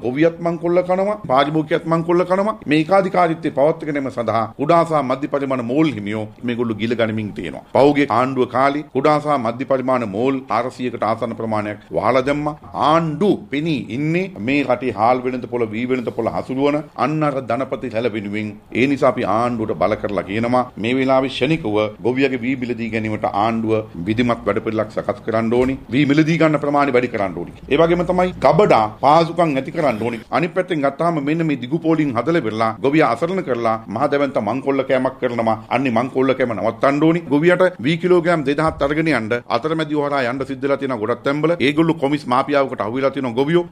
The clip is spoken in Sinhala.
ගොවියත් මංකොල්ල කනවා පාරිභෝගිකයත් මංකොල්ල කනවා මේ ඒකාධිකාරීත්වය පවත්වාගෙන සඳහා කුඩා සහ මධ්‍ය පරිමාණ මෝල් හිමියෝ මේගොල්ලෝ ගිල ගනිමින් තියෙනවා. පහුගිය ආණ්ඩුව කාලේ කුඩා සහ මධ්‍ය පරිමාණ මෝල් 400කට ආසන්න ප්‍රමාණයක් වහලා දැම්මා. ආණ්ඩු පෙනී ඉන්නේ මේ රටේ හාල් වෙළඳ පොළ වී වෙළඳ පොළ හසුරුවන අන්න අර ධනපති හැල වෙනුවෙන් ඒ නිසා අපි ආණ්ඩුවට බල කරලා කියනවා මේ වෙලාවේ ෂණිකව ගොවියගේ වී මිලදී ගැනීමට ආණ්ඩුව විධිමත් වැඩපිළිවෙලක් සකස් කරන්න ඕනි. වී මිලදී ගන්න ප්‍රමාණය වැඩි කරන්න ඕනි. ඒ වගේම තමයි ගබඩා පාසුකම් ඇති කරන්න ඕනි. අනිත් පැත්තෙන් ගත්තාම මෙන්න මේ දිගු පොලින් හදලා පෙරලා ගොවියා අසරණ කරලා මහදැවන්ත මංකොල්ල කෑමක් කරනවා. අන්නේ මංකොල්ල කෑම නවත්තන්න ඕනි. ගොවියට වී කිලෝග්‍රෑම් 2000ක් අරගෙන යන්න අතරමැදි හොරා යන්න සිද්ධලා තියෙන ගොඩක් තැන්වල ඒගොල්ලෝ කොමිස් මාපියාවකට අහුවෙලා තියෙන ගොවියෝ